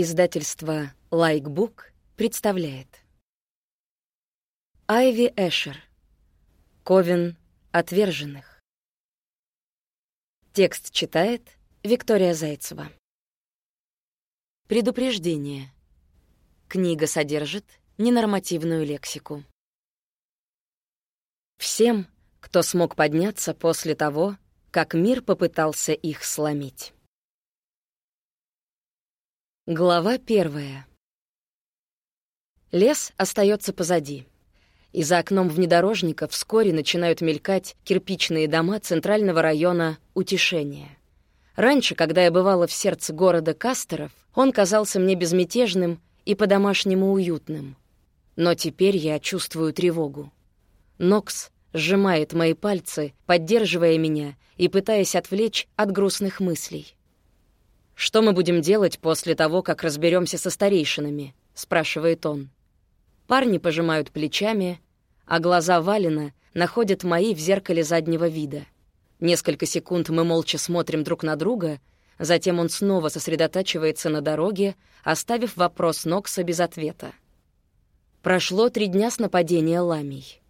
Издательство «Лайкбук» представляет. Айви Эшер. Ковен отверженных. Текст читает Виктория Зайцева. Предупреждение. Книга содержит ненормативную лексику. Всем, кто смог подняться после того, как мир попытался их сломить. Глава первая. Лес остается позади. И за окном внедорожника вскоре начинают мелькать кирпичные дома центрального района Утешения. Раньше, когда я бывала в сердце города Кастеров, он казался мне безмятежным и по-домашнему уютным. Но теперь я чувствую тревогу. Нокс сжимает мои пальцы, поддерживая меня и пытаясь отвлечь от грустных мыслей. «Что мы будем делать после того, как разберемся со старейшинами?» — спрашивает он. Парни пожимают плечами, а глаза Валина находят мои в зеркале заднего вида. Несколько секунд мы молча смотрим друг на друга, затем он снова сосредотачивается на дороге, оставив вопрос Нокса без ответа. Прошло три дня с нападения ламий.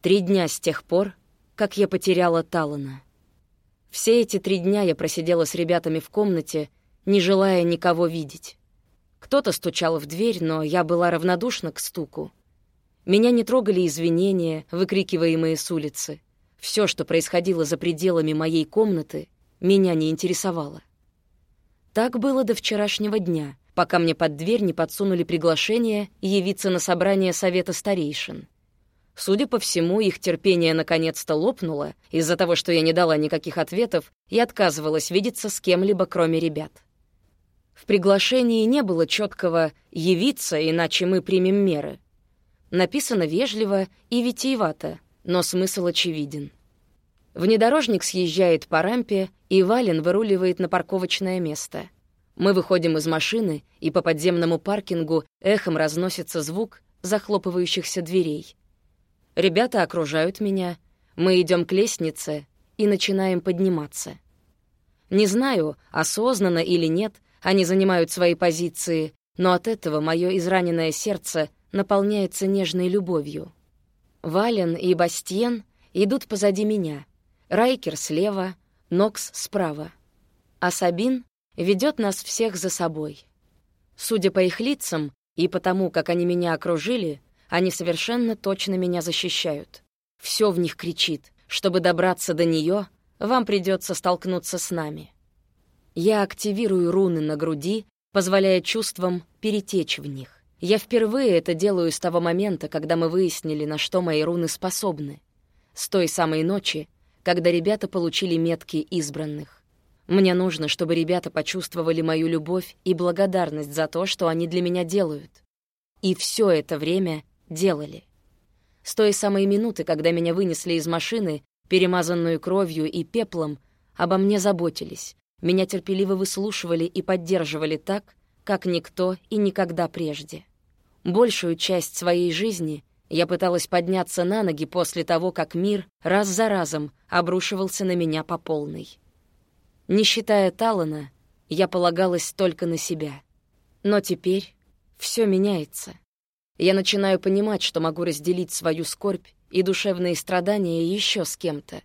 Три дня с тех пор, как я потеряла Талана. Все эти три дня я просидела с ребятами в комнате, не желая никого видеть. Кто-то стучал в дверь, но я была равнодушна к стуку. Меня не трогали извинения, выкрикиваемые с улицы. Все, что происходило за пределами моей комнаты, меня не интересовало. Так было до вчерашнего дня, пока мне под дверь не подсунули приглашение явиться на собрание Совета Старейшин. Судя по всему, их терпение наконец-то лопнуло из-за того, что я не дала никаких ответов и отказывалась видеться с кем-либо, кроме ребят. В приглашении не было четкого «явиться, иначе мы примем меры». Написано вежливо и витиевато, но смысл очевиден. Внедорожник съезжает по рампе, и Вален выруливает на парковочное место. Мы выходим из машины, и по подземному паркингу эхом разносится звук захлопывающихся дверей — Ребята окружают меня, мы идем к лестнице и начинаем подниматься. Не знаю, осознанно или нет, они занимают свои позиции, но от этого мое израненное сердце наполняется нежной любовью. Вален и Бастиен идут позади меня, Райкер слева, Нокс справа. А Сабин ведет нас всех за собой. Судя по их лицам и потому, как они меня окружили, они совершенно точно меня защищают. Все в них кричит. Чтобы добраться до нее, вам придется столкнуться с нами. Я активирую руны на груди, позволяя чувствам перетечь в них. Я впервые это делаю с того момента, когда мы выяснили, на что мои руны способны. С той самой ночи, когда ребята получили метки избранных. Мне нужно, чтобы ребята почувствовали мою любовь и благодарность за то, что они для меня делают. И все это время делали. С той самой минуты, когда меня вынесли из машины, перемазанную кровью и пеплом, обо мне заботились, меня терпеливо выслушивали и поддерживали так, как никто и никогда прежде. Большую часть своей жизни я пыталась подняться на ноги после того, как мир раз за разом обрушивался на меня по полной. Не считая Талана, я полагалась только на себя. Но теперь все меняется. Я начинаю понимать, что могу разделить свою скорбь и душевные страдания еще с кем-то.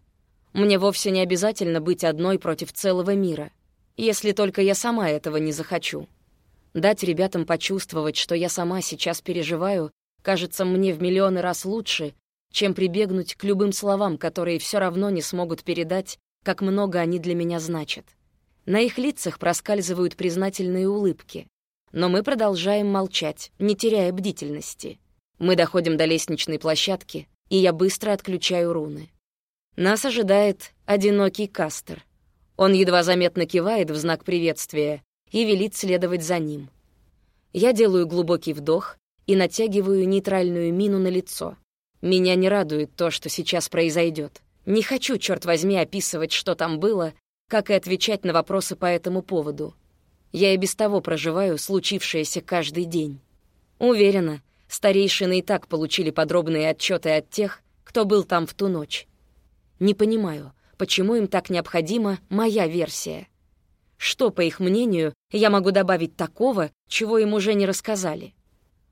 Мне вовсе не обязательно быть одной против целого мира, если только я сама этого не захочу. Дать ребятам почувствовать, что я сама сейчас переживаю, кажется мне в миллионы раз лучше, чем прибегнуть к любым словам, которые все равно не смогут передать, как много они для меня значат. На их лицах проскальзывают признательные улыбки. Но мы продолжаем молчать, не теряя бдительности. Мы доходим до лестничной площадки, и я быстро отключаю руны. Нас ожидает одинокий кастер. Он едва заметно кивает в знак приветствия и велит следовать за ним. Я делаю глубокий вдох и натягиваю нейтральную мину на лицо. Меня не радует то, что сейчас произойдет. Не хочу, черт возьми, описывать, что там было, как и отвечать на вопросы по этому поводу. Я и без того проживаю случившееся каждый день. Уверена, старейшины и так получили подробные отчеты от тех, кто был там в ту ночь. Не понимаю, почему им так необходима моя версия. что, по их мнению, я могу добавить такого, чего им уже не рассказали.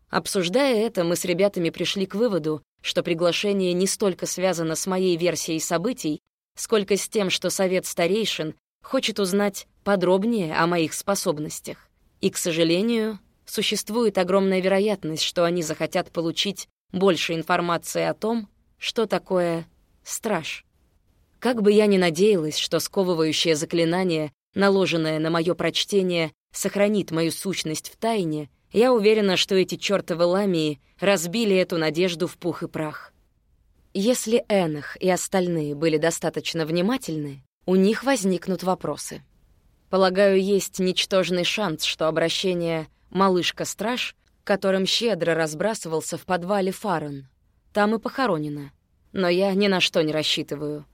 Обсуждая это, мы с ребятами пришли к выводу, что приглашение не столько связано с моей версией событий, сколько с тем, что совет старейшин хочет узнать подробнее о моих способностях. И, к сожалению, существует огромная вероятность, что они захотят получить больше информации о том, что такое страж. Как бы я ни надеялась, что сковывающее заклинание, наложенное на мое прочтение, сохранит мою сущность в тайне, я уверена, что эти чёртовы ламии разбили эту надежду в пух и прах. Если Энах и остальные были достаточно внимательны, у них возникнут вопросы. Полагаю, есть ничтожный шанс, что обращение «малышка-страж», которым щедро разбрасывался в подвале Фарен, там и похоронено. Но я ни на что не рассчитываю.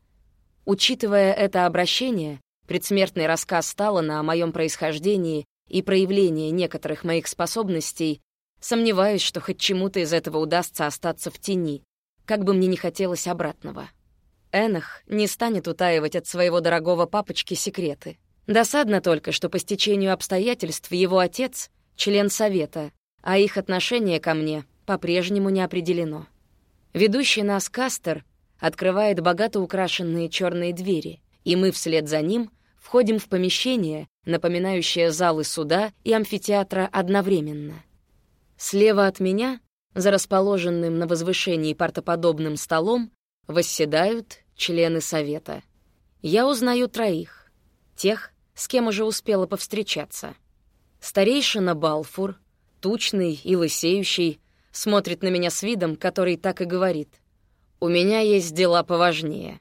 Учитывая это обращение, предсмертный рассказ Сталлана о моем происхождении и проявление некоторых моих способностей, сомневаюсь, что хоть чему-то из этого удастся остаться в тени, как бы мне ни хотелось обратного. Энах не станет утаивать от своего дорогого папочки секреты. Досадно только, что по стечению обстоятельств его отец — член совета, а их отношение ко мне по-прежнему не определено. Ведущий нас Кастер открывает богато украшенные черные двери, и мы вслед за ним входим в помещение, напоминающее залы суда и амфитеатра одновременно. Слева от меня, за расположенным на возвышении партоподобным столом, восседают члены совета. Я узнаю троих, тех, с кем уже успела повстречаться. Старейшина Балфур, тучный и лысеющий, смотрит на меня с видом, который так и говорит. «У меня есть дела поважнее».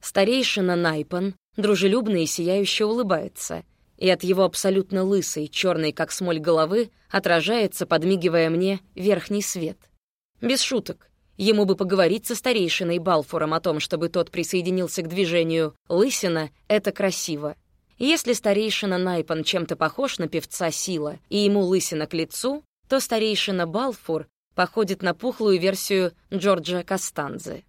Старейшина Найпан дружелюбно и сияюще улыбается, и от его абсолютно лысой, черной как смоль головы отражается, подмигивая мне, верхний свет. Без шуток. Ему бы поговорить со старейшиной Балфуром о том, чтобы тот присоединился к движению «Лысина» — это красиво. Если старейшина Найпан чем-то похож на певца Сила, и ему лысина к лицу, то старейшина Балфур походит на пухлую версию Джорджа Кастанзы.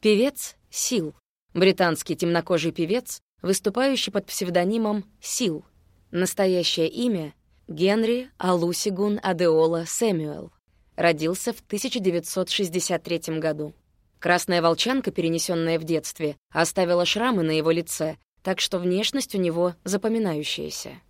Певец Сил. Британский темнокожий певец, выступающий под псевдонимом Сил. Настоящее имя — Генри Олусегун Адеола Сэмюэл. Родился в 1963 году. Красная волчанка, перенесенная в детстве, оставила шрамы на его лице, так что внешность у него запоминающаяся.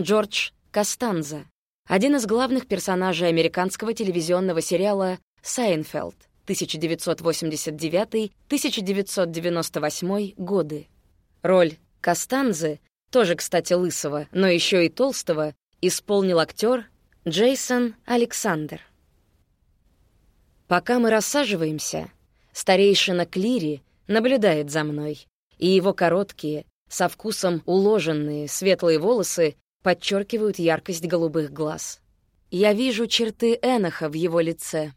Джордж Кастанза один из главных персонажей американского телевизионного сериала «Сайнфелд» 1989-1998 годы. Роль Кастанзы, тоже, кстати, лысого, но еще и толстого, исполнил актер Джейсон Александр. Пока мы рассаживаемся, старейшина Клири наблюдает за мной, и его короткие, со вкусом уложенные светлые волосы подчеркивают яркость голубых глаз. Я вижу черты Эноха в его лице,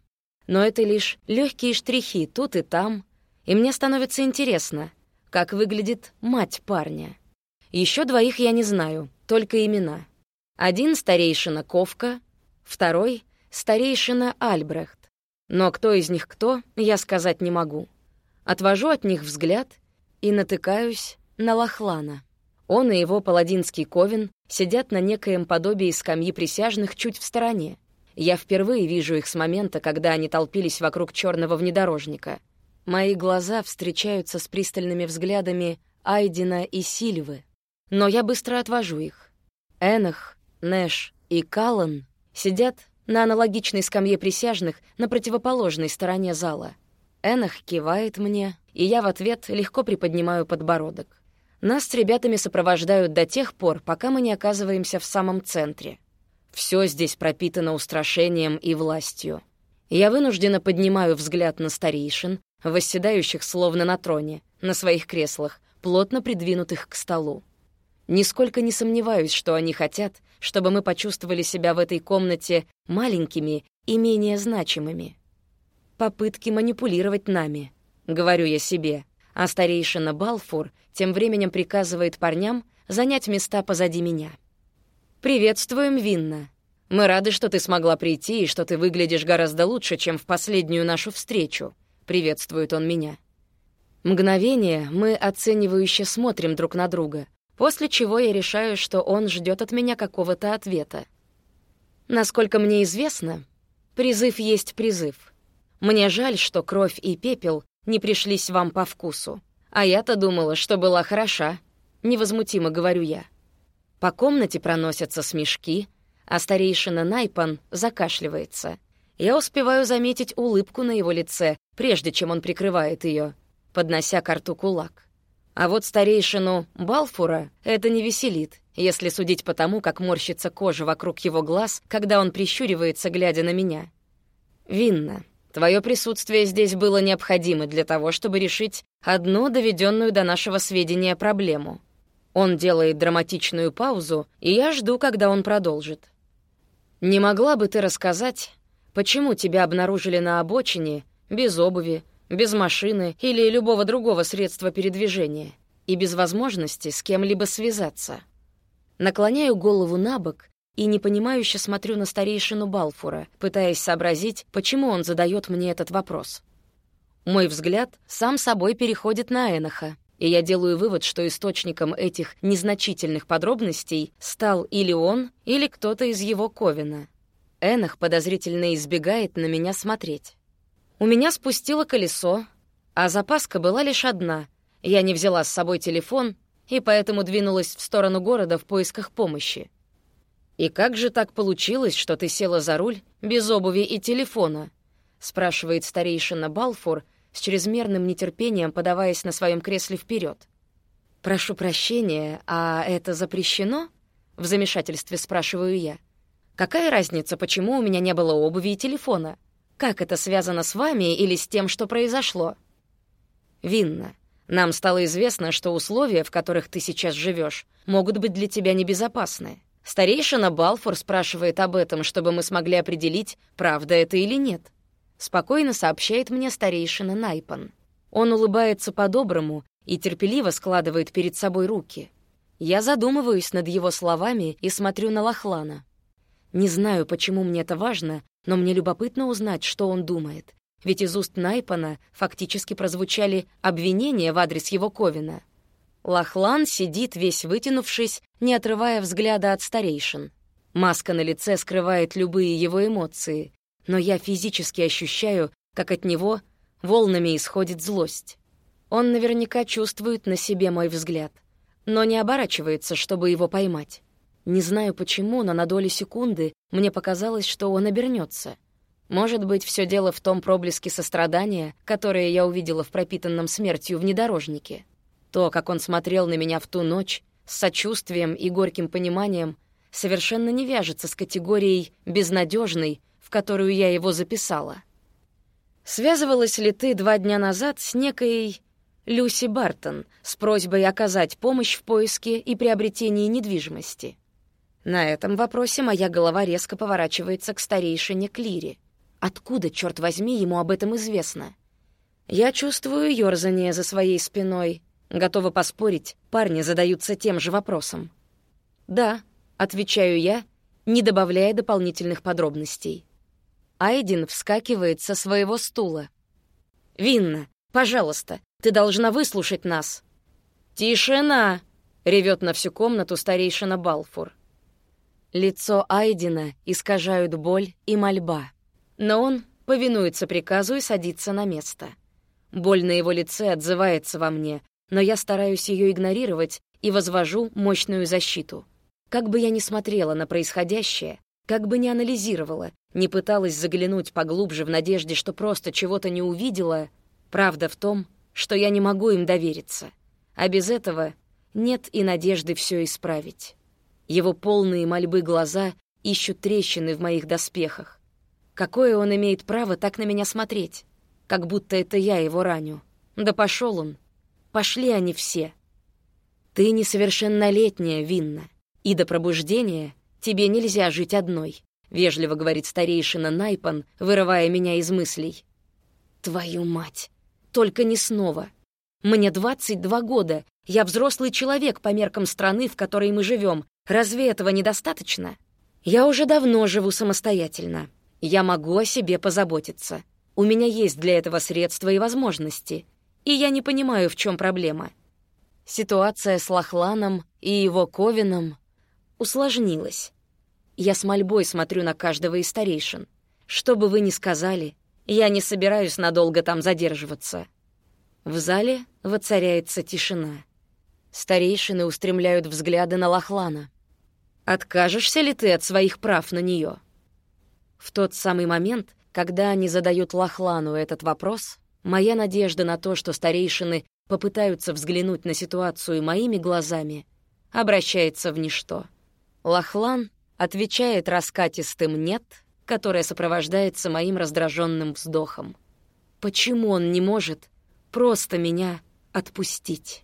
но это лишь легкие штрихи тут и там, и мне становится интересно, как выглядит мать парня. Еще двоих я не знаю, только имена. Один — старейшина Ковка, второй — старейшина Альбрехт. Но кто из них кто, я сказать не могу. Отвожу от них взгляд и натыкаюсь на Лохлана. Он и его паладинский ковен сидят на некоем подобии скамьи присяжных чуть в стороне. Я впервые вижу их с момента, когда они толпились вокруг черного внедорожника. Мои глаза встречаются с пристальными взглядами Айдина и Сильвы, но я быстро отвожу их. Энах, Нэш и Каллан сидят на аналогичной скамье присяжных на противоположной стороне зала. Энах кивает мне, и я в ответ легко приподнимаю подбородок. Нас с ребятами сопровождают до тех пор, пока мы не оказываемся в самом центре. Все здесь пропитано устрашением и властью. Я вынужденно поднимаю взгляд на старейшин, восседающих словно на троне, на своих креслах, плотно придвинутых к столу. Нисколько не сомневаюсь, что они хотят, чтобы мы почувствовали себя в этой комнате маленькими и менее значимыми. Попытки манипулировать нами, говорю я себе, а старейшина Балфур тем временем приказывает парням занять места позади меня. «Приветствуем, Винна. Мы рады, что ты смогла прийти и что ты выглядишь гораздо лучше, чем в последнюю нашу встречу», — приветствует он меня. Мгновение мы оценивающе смотрим друг на друга, после чего я решаю, что он ждет от меня какого-то ответа. Насколько мне известно, призыв есть призыв. Мне жаль, что кровь и пепел не пришлись вам по вкусу. А я-то думала, что была хороша. Невозмутимо говорю я. По комнате проносятся смешки, а старейшина Найпан закашливается. Я успеваю заметить улыбку на его лице, прежде чем он прикрывает ее поднося к рту кулак. А вот старейшину Балфура это не веселит, если судить по тому, как морщится кожа вокруг его глаз, когда он прищуривается, глядя на меня. «Винна, твое присутствие здесь было необходимо для того, чтобы решить одну доведенную до нашего сведения проблему». Он делает драматичную паузу, и я жду, когда он продолжит. «Не могла бы ты рассказать, почему тебя обнаружили на обочине, без обуви, без машины или любого другого средства передвижения и без возможности с кем-либо связаться. Наклоняю голову на бок и непонимающе смотрю на старейшину Балфура, пытаясь сообразить, почему он задает мне этот вопрос. Мой взгляд сам собой переходит на Эноха, и я делаю вывод, что источником этих незначительных подробностей стал или он, или кто-то из его ковина. Энах подозрительно избегает на меня смотреть. У меня спустило колесо, а запаска была лишь одна. Я не взяла с собой телефон и поэтому двинулась в сторону города в поисках помощи. «И как же так получилось, что ты села за руль без обуви и телефона?» — спрашивает старейшина Балфур с чрезмерным нетерпением, подаваясь на своем кресле вперед. «Прошу прощения, а это запрещено?» — в замешательстве спрашиваю я. «Какая разница, почему у меня не было обуви и телефона?» Как это связано с вами или с тем, что произошло? Винна, нам стало известно, что условия, в которых ты сейчас живешь, могут быть для тебя небезопасны. Старейшина Балфур спрашивает об этом, чтобы мы смогли определить, правда это или нет. Спокойно сообщает мне старейшина Найпан. Он улыбается по-доброму и терпеливо складывает перед собой руки. Я задумываюсь над его словами и смотрю на Лохлана. Не знаю, почему мне это важно, но мне любопытно узнать, что он думает. Ведь из уст Найпана фактически прозвучали обвинения в адрес его Ковина. Лохлан сидит, весь вытянувшись, не отрывая взгляда от старейшин. Маска на лице скрывает любые его эмоции, но я физически ощущаю, как от него волнами исходит злость. Он наверняка чувствует на себе мой взгляд, но не оборачивается, чтобы его поймать. Не знаю почему, но на долю секунды мне показалось, что он обернется. Может быть, все дело в том проблеске сострадания, которое я увидела в пропитанном смертью внедорожнике. То, как он смотрел на меня в ту ночь, с сочувствием и горьким пониманием, совершенно не вяжется с категорией «безнадежный», в которую я его записала. Связывалась ли ты два дня назад с некой Люси Бартон с просьбой оказать помощь в поиске и приобретении недвижимости? На этом вопросе моя голова резко поворачивается к старейшине Клире. Откуда, черт возьми, ему об этом известно? Я чувствую ёрзание за своей спиной. Готова поспорить, парни задаются тем же вопросом. «Да», — отвечаю я, не добавляя дополнительных подробностей. Айдин вскакивает со своего стула. «Винна, пожалуйста, ты должна выслушать нас». «Тишина!» — ревет на всю комнату старейшина Балфур. Лицо Айдина искажают боль и мольба. Но он повинуется приказу и садится на место. Боль на его лице отзывается во мне, но я стараюсь ее игнорировать и возвожу мощную защиту. Как бы я ни смотрела на происходящее, как бы ни анализировала, не пыталась заглянуть поглубже в надежде, что просто чего-то не увидела, правда в том, что я не могу им довериться. А без этого нет и надежды все исправить. Его полные мольбы глаза ищут трещины в моих доспехах. Какое он имеет право так на меня смотреть? Как будто это я его раню. Да пошел он. Пошли они все. Ты несовершеннолетняя, Винна, и до пробуждения тебе нельзя жить одной, вежливо говорит старейшина Найпан, вырывая меня из мыслей. Твою мать! Только не снова. Мне 22 года, я взрослый человек по меркам страны, в которой мы живем, Разве этого недостаточно? Я уже давно живу самостоятельно. Я могу о себе позаботиться. У меня есть для этого средства и возможности. И я не понимаю, в чем проблема. Ситуация с Лохланом и его Ковином усложнилась. Я с мольбой смотрю на каждого из старейшин. Что бы вы ни сказали, я не собираюсь надолго там задерживаться. В зале воцаряется тишина. Старейшины устремляют взгляды на Лохлана. Откажешься ли ты от своих прав на нее? В тот самый момент, когда они задают Лохлану этот вопрос, моя надежда на то, что старейшины попытаются взглянуть на ситуацию моими глазами, обращается в ничто. Лохлан отвечает раскатистым «нет», которое сопровождается моим раздраженным вздохом. Почему он не может просто меня отпустить?